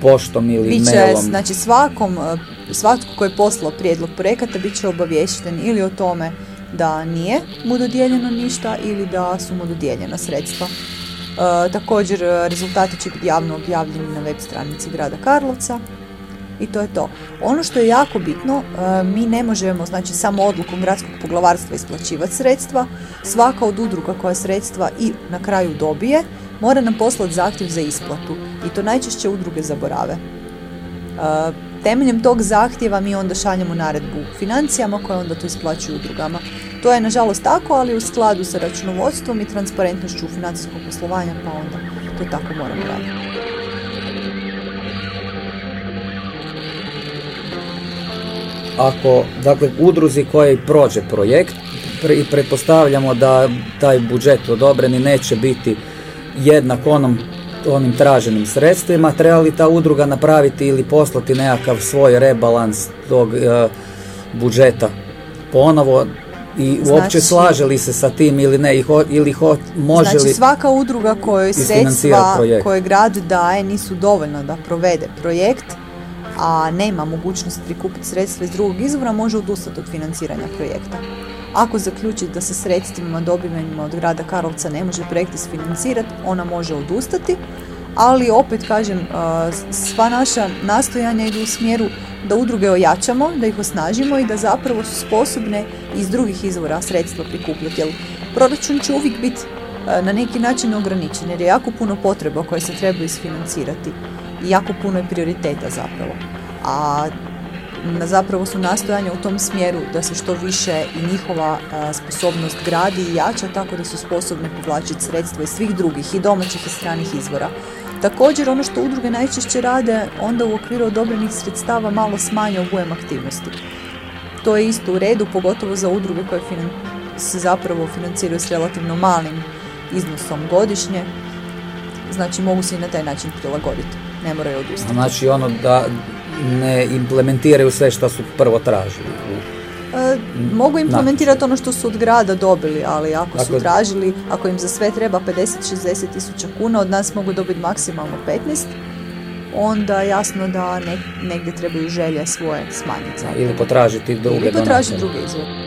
poštom ili
Biće,
mailom.
znači svakom, e, svatko koji je poslao prijedlog projekata bit će obaviješten ili o tome da nije mu dodijeljeno ništa ili da su mu dodijeljena sredstva. E, također e, rezultati će biti javno objavljeni na web stranici grada Karlovca i to je to. Ono što je jako bitno, e, mi ne možemo znači samo odlukom gradskog poglavarstva isplaćivati sredstva. Svaka od udruga koja sredstva i na kraju dobije, mora nam poslati zahtjev za isplatu i to najčešće udruge zaborave. E, Temeljem tog zahtjeva mi onda šaljemo naredbu financijama koje onda to isplaćuju udrugama. To je nažalost tako, ali u skladu sa računovodstvom i transparentnošću financijskog poslovanja, pa onda to tako moramo raditi.
Ako, dakle, udruzi koji prođe projekt pre- i pretpostavljamo da taj budžet odobreni neće biti jednak onom onim traženim sredstvima, treba li ta udruga napraviti ili poslati nekakav svoj rebalans tog e, budžeta ponovo i uopće
Znači-
slaže li se sa tim ili ne i ho- ili ho- može
znači
li
svaka udruga kojoj sredstva koje grad daje nisu dovoljna da provede projekt, a nema mogućnost prikupiti sredstva iz drugog izvora, može odustati od financiranja projekta. Ako zaključi da se sredstvima dobivenima od grada Karlovca ne može projekt isfinancirati, ona može odustati, ali opet kažem, sva naša nastojanja idu u smjeru da udruge ojačamo, da ih osnažimo i da zapravo su sposobne iz drugih izvora sredstva prikupljati. Jer proračun će uvijek biti na neki način ograničen jer je jako puno potreba koje se treba isfinancirati jako puno je prioriteta zapravo. A zapravo su nastojanja u tom smjeru da se što više i njihova sposobnost gradi i jača tako da su sposobne povlačiti sredstva iz svih drugih i domaćih i stranih izvora. Također ono što udruge najčešće rade onda u okviru odobrenih sredstava malo smanje obujem aktivnosti. To je isto u redu, pogotovo za udruge koje se zapravo financiraju s relativno malim iznosom godišnje, znači mogu se i na taj način prilagoditi, ne moraju odustati.
Znači ono da ne implementiraju sve što su prvo tražili.
E, mogu implementirati ono što su od grada dobili, ali ako su tražili, ako im za sve treba 50-60 tisuća kuna, od nas mogu dobiti maksimalno 15, onda jasno da negdje trebaju želje svoje smanjiti.
Ili potražiti druge
Ili potražiti druge izvore.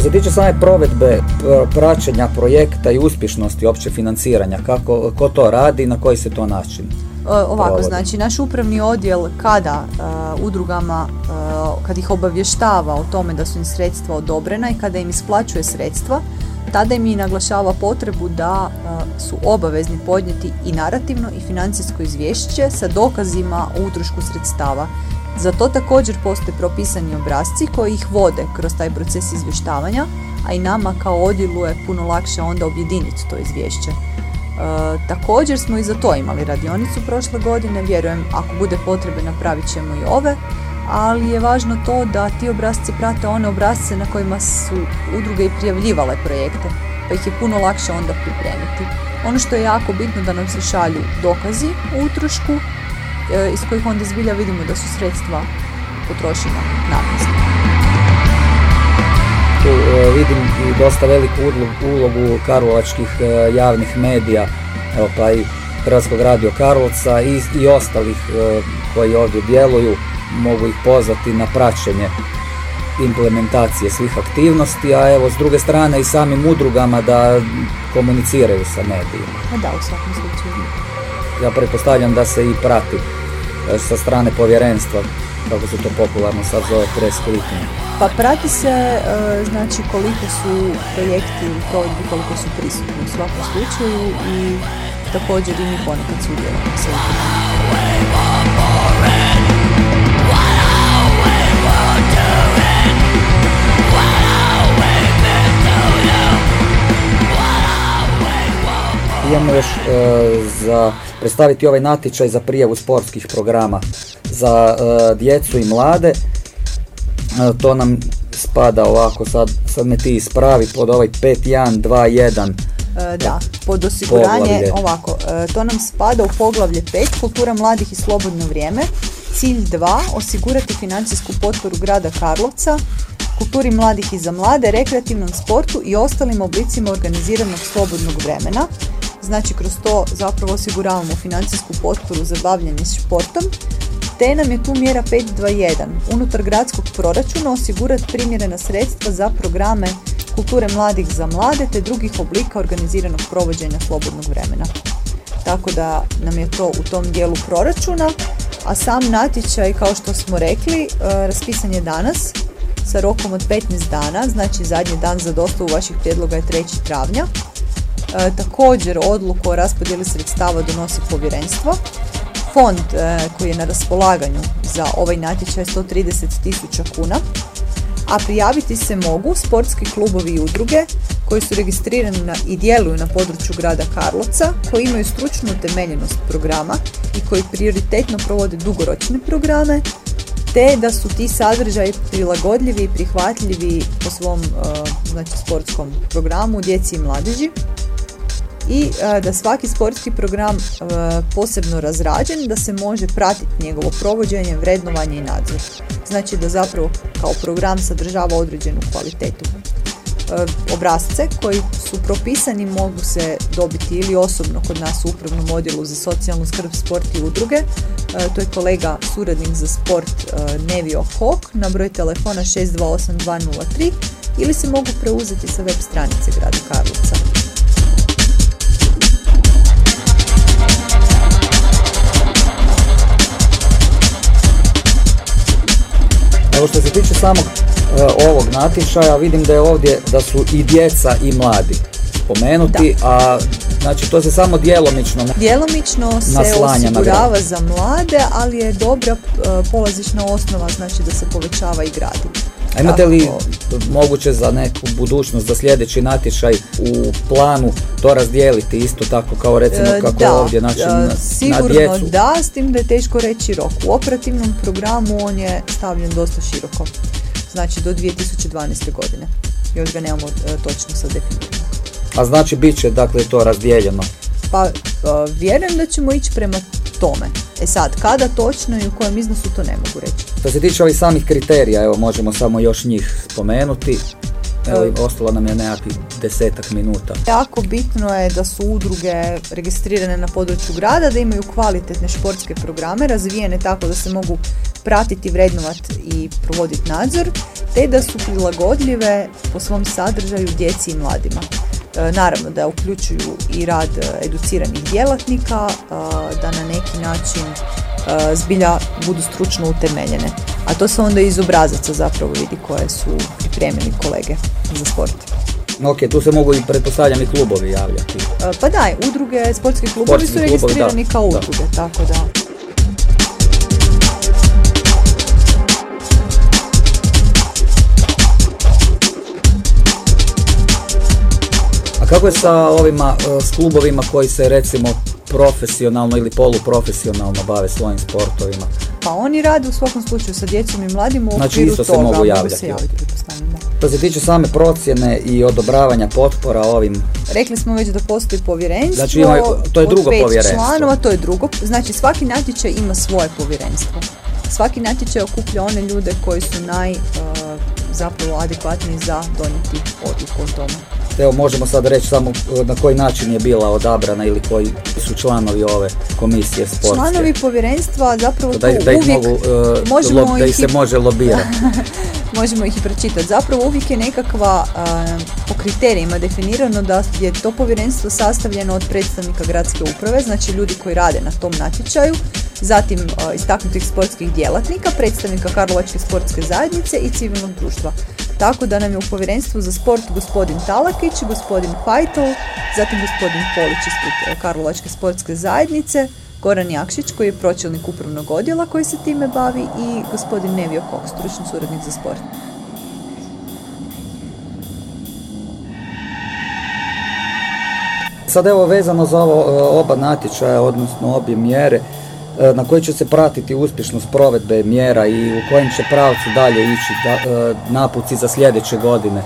Tiče same provedbe praćenja projekta i uspješnosti opće financiranja, kako, ko to radi i na koji se to način?
Ovako, znači naš upravni odjel kada udrugama, kad ih obavještava o tome da su im sredstva odobrena i kada im isplaćuje sredstva, tada im i naglašava potrebu da su obavezni podnijeti i narativno i financijsko izvješće sa dokazima o utrošku sredstava za to također postoje propisani obrazci koji ih vode kroz taj proces izvještavanja, a i nama kao odjelu je puno lakše onda objediniti to izvješće. E, također smo i za to imali radionicu prošle godine, vjerujem ako bude potrebe napravit ćemo i ove, ali je važno to da ti obrazci prate one obrazce na kojima su udruge i prijavljivale projekte, pa ih je puno lakše onda pripremiti. Ono što je jako bitno da nam se šalju dokazi u utrošku, iz kojih onda zbilja vidimo da su sredstva potrošena namjenski.
Tu e, vidim i dosta veliku ulogu karlovačkih e, javnih medija, evo pa i Hrvatskog radio Karlovca i, i ostalih koji ovdje djeluju, mogu ih pozvati na praćenje implementacije svih aktivnosti, a evo s druge strane i samim udrugama da komuniciraju sa medijima.
Da, u svakom slučaju.
Ja pretpostavljam da se i prati E, sa strane povjerenstva, kako se to popularno sad zove, press
Pa prati se e, znači koliko su projekti u provedbi, koliko su prisutni u svakom slučaju i također i mi ponekad sudjelujemo sa
još e, za predstaviti ovaj natječaj za prijavu sportskih programa za e, djecu i mlade. to nam spada ovako, sad, sad me ti ispravi pod ovaj 5121
E, da, pod osiguranje, ovako, e, to nam spada u poglavlje 5, kultura mladih i slobodno vrijeme. Cilj 2, osigurati financijsku potporu grada Karlovca, kulturi mladih i za mlade, rekreativnom sportu i ostalim oblicima organiziranog slobodnog vremena. Znači, kroz to zapravo osiguravamo financijsku potporu za bavljanje sportom, te nam je tu mjera 521, unutar gradskog proračuna osigurati primjerena sredstva za programe kulture mladih za mlade te drugih oblika organiziranog provođenja slobodnog vremena. Tako da nam je to u tom dijelu proračuna, a sam natječaj, kao što smo rekli, e, raspisan je danas sa rokom od 15 dana, znači zadnji dan za dostavu vaših prijedloga je 3. travnja. E, također odluku o raspodjeli sredstava donosi povjerenstvo. Fond e, koji je na raspolaganju za ovaj natječaj je 130 tisuća kuna a prijaviti se mogu sportski klubovi i udruge koji su registrirani na, i djeluju na području grada Karlovca, koji imaju stručnu utemeljenost programa i koji prioritetno provode dugoročne programe, te da su ti sadržaji prilagodljivi i prihvatljivi po svom uh, znači, sportskom programu djeci i mladeži i e, da svaki sportski program e, posebno razrađen da se može pratiti njegovo provođenje, vrednovanje i nadzor. Znači da zapravo kao program sadržava određenu kvalitetu. E, obrazce koji su propisani mogu se dobiti ili osobno kod nas u upravnom odjelu za socijalnu skrb, sport i udruge. To je kolega suradnik za sport Nevio Hok na broj telefona 628203 ili se mogu preuzeti sa web stranice grada Karlovca.
Evo što se tiče samog e, ovog natječaja, vidim da je ovdje da su i djeca i mladi spomenuti, a znači to se samo djelomično
Djelomično se osigurava za mlade, ali je dobra e, polazišna osnova, znači da se povećava i gradi.
A imate li moguće za neku budućnost, za sljedeći natječaj u planu to razdijeliti isto tako kao recimo e, kako
da,
ovdje znači, na,
sigurno
djecu?
da, s tim da je teško reći rok. U operativnom programu on je stavljen dosta široko, znači do 2012. godine. Još ga nemamo e, točno sad definirano.
A znači bit će dakle to razdijeljeno?
Pa vjerujem da ćemo ići prema tome. E sad, kada točno i u kojem iznosu to ne mogu reći.
Što se tiče ovih samih kriterija, evo možemo samo još njih spomenuti. Evo, ostalo nam je nekakvih desetak minuta.
Jako bitno je da su udruge registrirane na području grada, da imaju kvalitetne športske programe, razvijene tako da se mogu pratiti, vrednovati i provoditi nadzor, te da su prilagodljive po svom sadržaju djeci i mladima. E, naravno da uključuju i rad e, educiranih djelatnika, e, da na neki način zbilja budu stručno utemeljene. A to se onda iz obrazaca zapravo vidi koje su pripremili kolege za sport.
Ok, tu se mogu i pretpostavljam i klubovi javljati.
Pa da, udruge, sportski klubovi su registrirani kao udruge, tako da.
Kako je sa ovima e, s klubovima koji se recimo profesionalno ili poluprofesionalno bave svojim sportovima?
Pa oni rade u svakom slučaju sa djecom i mladim u
znači, isto se mogu javljati. Se javiti, što se tiče same procjene i odobravanja potpora ovim...
Rekli smo već da postoji povjerenstvo.
Znači ima, to je drugo povjerenstvo.
članova, to je drugo. Znači svaki natječaj ima svoje povjerenstvo. Svaki natječaj okuplja one ljude koji su naj uh, zapravo adekvatniji za donijeti odluku o tome.
Evo možemo sad reći samo e, na koji način je bila odabrana ili koji su članovi ove komisije sportske.
Članovi povjerenstva zapravo
da, tu da ih uvijek mogu, uh, možemo lo, da ih se može lobirati.
možemo ih i pročitati. Zapravo uvijek je nekakva po kriterijima definirano da je to povjerenstvo sastavljeno od predstavnika gradske uprave, znači ljudi koji rade na tom natječaju, zatim istaknutih sportskih djelatnika, predstavnika Karlovačke sportske zajednice i civilnog društva. Tako da nam je u povjerenstvu za sport gospodin Talakić, gospodin Fajtl, zatim gospodin Polić iz Karlovačke sportske zajednice, Goran Jakšić koji je pročelnik upravnog odjela koji se time bavi i gospodin Nevio Kok, stručni suradnik za sport.
sad evo vezano za ovo e, oba natječaja, odnosno obje mjere, na koji će se pratiti uspješnost provedbe mjera i u kojem će pravcu dalje ići da, napuci za sljedeće godine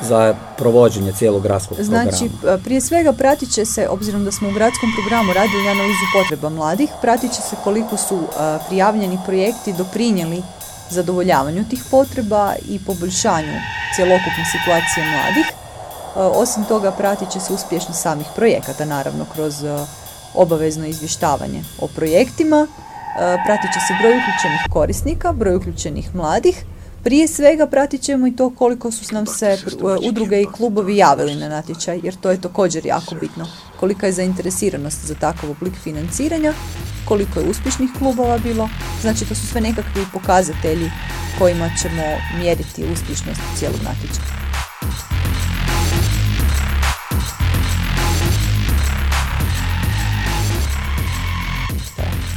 za provođenje cijelog gradskog
programa? Znači, prije svega pratit će se, obzirom da smo u gradskom programu radili analizu potreba mladih, pratit će se koliko su prijavljeni projekti doprinijeli zadovoljavanju tih potreba i poboljšanju cjelokupne situacije mladih. Osim toga, pratit će se uspješnost samih projekata, naravno, kroz obavezno izvještavanje o projektima. Pratit će se broj uključenih korisnika, broj uključenih mladih, prije svega pratit ćemo i to koliko su nam se udruge i klubovi javili na natječaj, jer to je također jako bitno. Kolika je zainteresiranost za takav oblik financiranja, koliko je uspješnih klubova bilo. Znači to su sve nekakvi pokazatelji kojima ćemo mjeriti uspješnost cijelog natječaja.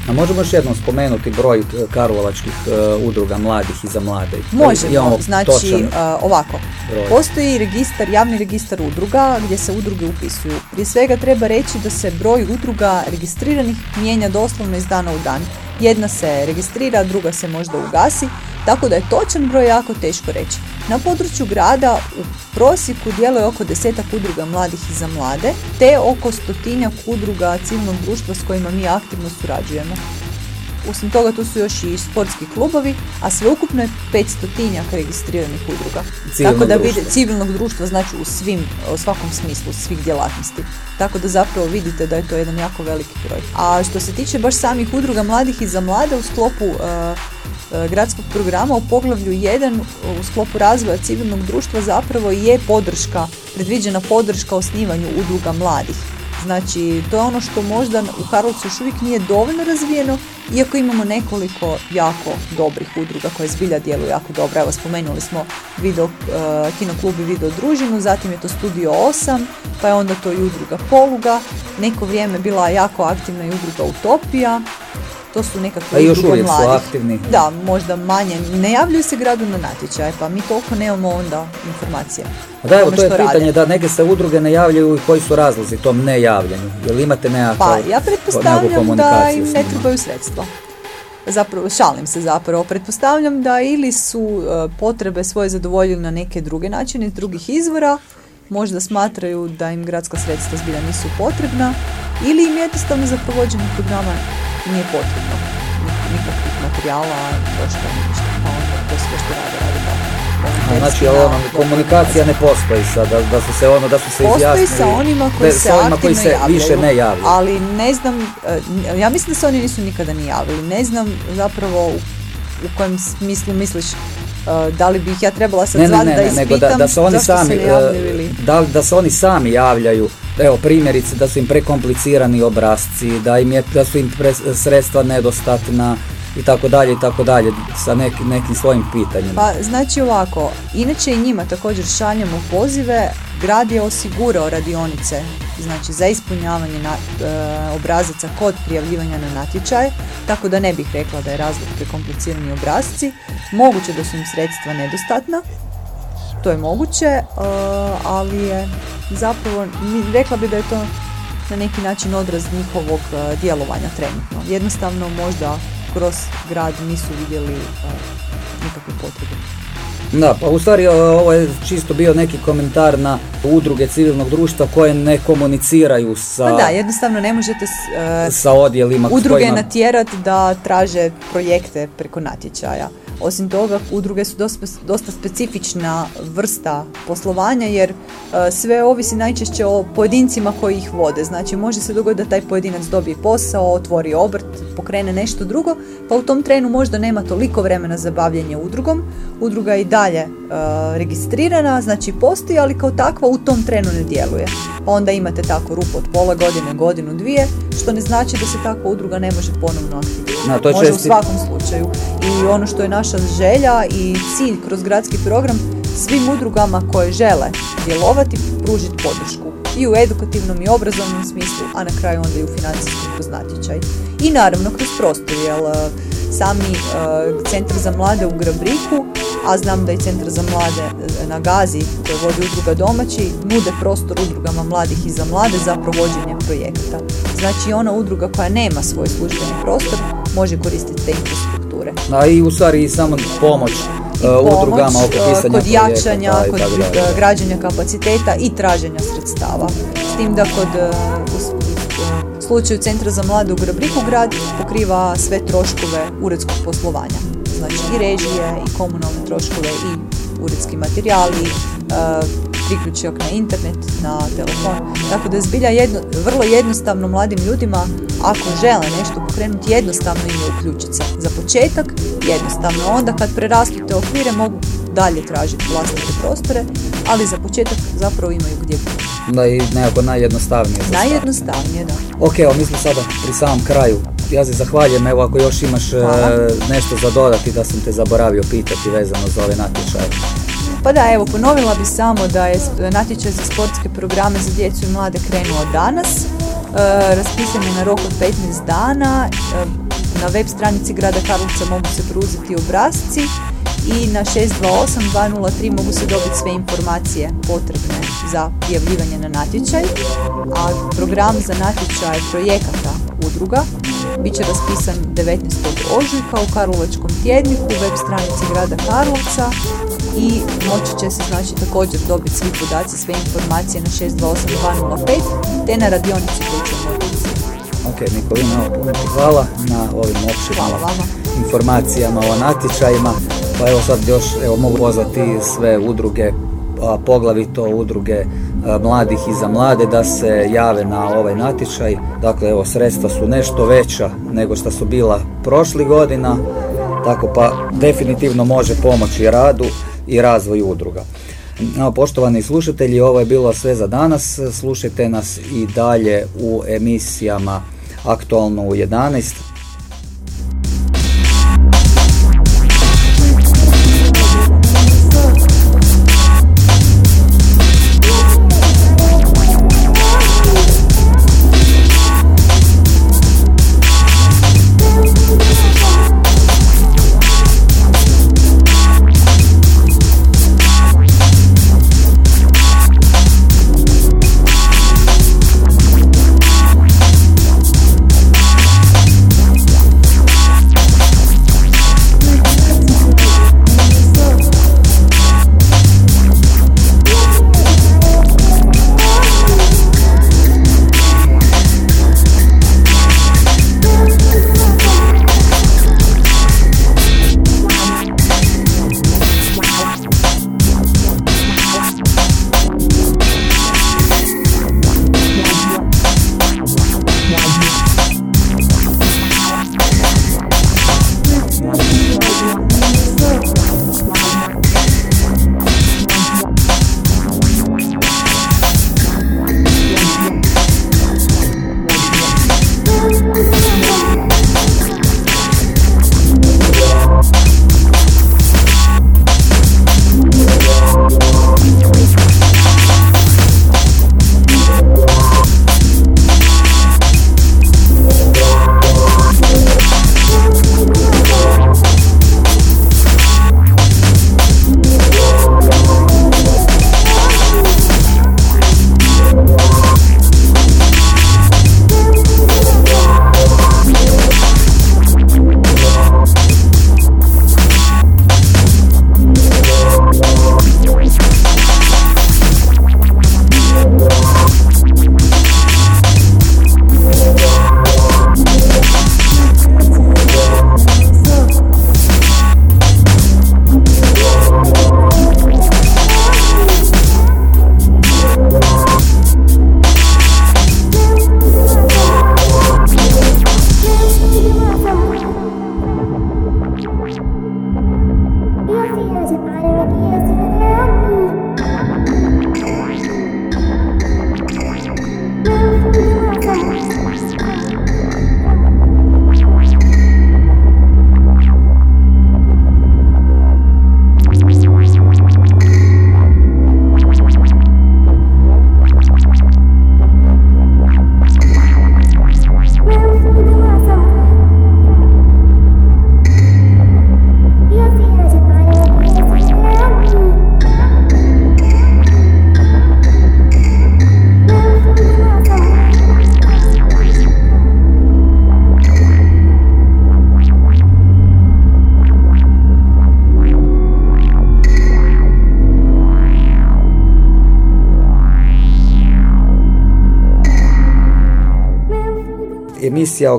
A možemo još jednom spomenuti broj e, karlovačkih e, udruga mladih i za mlade?
Možemo, znači uh, ovako. Postoji registar, javni registar udruga gdje se udruge upisuju. Prije svega treba reći da se broj udruga registriranih mijenja doslovno iz dana u dan. Jedna se registrira, druga se možda ugasi, tako da je točan broj jako teško reći. Na području grada u prosjeku djeluje oko desetak udruga mladih i za mlade, te oko stotinjak udruga civilnog društva s kojima mi aktivno surađujemo. Osim toga tu su još i sportski klubovi, a sveukupno je 500 registriranih udruga.
Civilnog
Tako da
društva.
civilnog društva znači u svim, u svakom smislu, svih djelatnosti. Tako da zapravo vidite da je to jedan jako veliki broj. A što se tiče baš samih udruga mladih i za mlade u sklopu uh, gradskog programa u poglavlju 1 u sklopu razvoja civilnog društva zapravo je podrška, predviđena podrška osnivanju udruga mladih. Znači, to je ono što možda u Karlovcu još uvijek nije dovoljno razvijeno, iako imamo nekoliko jako dobrih udruga koje zbilja djeluju jako dobro. Evo, spomenuli smo video, uh, kino klub i video družinu, zatim je to Studio 8, pa je onda to i udruga Poluga. Neko vrijeme bila jako aktivna i udruga Utopija, to su nekakve
A još uvijek su aktivni.
Da, možda manje. Ne javljaju se gradu na natječaj, pa mi toliko nemamo onda informacije.
Da, evo, to je pitanje da neke se udruge ne javljaju i koji su razlozi tom nejavljanju. Jel imate nekakav
Pa ja pretpostavljam da im ne trebaju sredstva. Zapravo, šalim se zapravo. Pretpostavljam da ili su e, potrebe svoje zadovoljili na neke druge načine iz drugih izvora, možda smatraju da im gradska sredstva zbilja nisu potrebna, ili im jednostavno za provođenje programa nije potrebno nikakvih materijala, došlo ništa, pa onda to sve što rade, rade tako.
znači, ono, komunikacija ne postoji sad, da, da su se ono, da su se
Postoji sa onima koji se aktivno
koji se
javljaju,
više ne javljaju.
Ali ne znam, e, ja mislim da se oni nisu nikada ni javili. Ne znam zapravo u, u kojem smislu misliš e, da li bih ja trebala sad zvati da ispitam
nego da, da se oni sami,
se ili...
da, da se oni sami javljaju evo primjerice da su im prekomplicirani obrazci, da im je, da su im sredstva nedostatna i tako dalje i tako dalje sa nekim svojim pitanjima.
Pa znači ovako, inače i njima također šaljemo pozive, grad je osigurao radionice znači za ispunjavanje na, e, obrazaca kod prijavljivanja na natječaj, tako da ne bih rekla da je razlog prekomplicirani obrazci. Moguće da su im sredstva nedostatna, to je moguće, e, ali je zapravo, rekla bi da je to na neki način odraz njihovog e, djelovanja trenutno. Jednostavno možda kroz grad nisu vidjeli e, nikakve potrebe.
Da, pa u stvari ovo je čisto bio neki komentar na udruge civilnog društva koje ne komuniciraju sa...
Pa da, jednostavno ne možete
s, sa odjelima
udruge kojima... natjerati da traže projekte preko natječaja. Osim toga, udruge su dosta, dosta specifična vrsta poslovanja jer e, sve ovisi najčešće o pojedincima koji ih vode. Znači, može se dogoditi da taj pojedinac dobije posao, otvori obrt, pokrene nešto drugo, pa u tom trenu možda nema toliko vremena za bavljanje udrugom. Udruga je i dalje e, registrirana, znači postoji, ali kao takva u tom trenu ne djeluje. Pa onda imate tako rupu od pola godine, godinu, dvije, što ne znači da se takva udruga ne može ponovno aktivirati. može u svakom slučaju. I ono što je naša želja i cilj kroz gradski program svim udrugama koje žele djelovati pružiti podršku i u edukativnom i obrazovnom smislu, a na kraju onda i u financijskom kroz natječaj. I naravno kroz prostor, jer e, sami uh, centar za mlade u Grabriku a znam da i Centar za mlade e, na Gazi koje vodi udruga domaći nude prostor udrugama mladih i za mlade za provođenje projekata. Znači ona udruga koja nema svoj službeni prostor može koristiti te infrastrukture.
A i u stvari i samo pomoć
pomoć,
udrugama oko pisanja
kod jačanja, kod uh, građenja kapaciteta i traženja sredstava. S tim da kod u slučaju Centra za mlade u Grabriku grad pokriva sve troškove uredskog poslovanja. Znači i režije, i komunalne troškove, i uredski materijali, priključak na internet, na telefon. Tako da je zbilja jedno, vrlo jednostavno mladim ljudima ako žele nešto pokrenuti jednostavno im je uključiti se. Za početak jednostavno, onda kad prerastu te okvire mogu dalje tražiti vlastite prostore, ali za početak zapravo imaju gdje biti.
Da i nekako najjednostavnije.
Najjednostavnije, da.
Ok, evo mi smo sada pri samom kraju. Ja se zahvaljujem, evo ako još imaš e, nešto za dodati da sam te zaboravio pitati vezano za ove natječaje.
Pa da, evo, ponovila bi samo da je natječaj za sportske programe za djecu i mlade krenuo danas. E, raspisan je na rok od 15 dana. E, na web stranici grada Karlovca mogu se preuzeti obrasci i na 628-203 mogu se dobiti sve informacije potrebne za prijavljivanje na natječaj. A program za natječaj projekata udruga bit će raspisan 19. ožujka u Karlovačkom tjedniku, web stranici grada Karlovca i moći će se znači također dobiti svi podaci, sve informacije na 628205 te na radionici koju ćemo.
Ok, Nikolina, puno hvala na ovim
vama.
informacijama o natječajima. Pa evo sad još evo, mogu pozvati sve udruge, a poglavito udruge a, mladih i za mlade da se jave na ovaj natječaj. Dakle, evo, sredstva su nešto veća nego što su bila prošli godina, tako pa definitivno može pomoći radu i razvoju udruga. Poštovani slušatelji, ovo je bilo sve za danas. Slušajte nas i dalje u emisijama Aktualno u 11.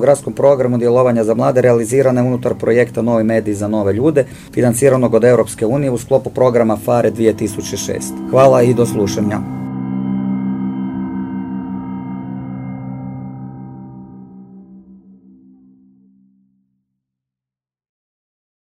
gradskom programu djelovanja za mlade realizirana je unutar projekta Novi mediji za nove ljude, financiranog od Europske unije u sklopu programa FARE 2006. Hvala i do slušanja.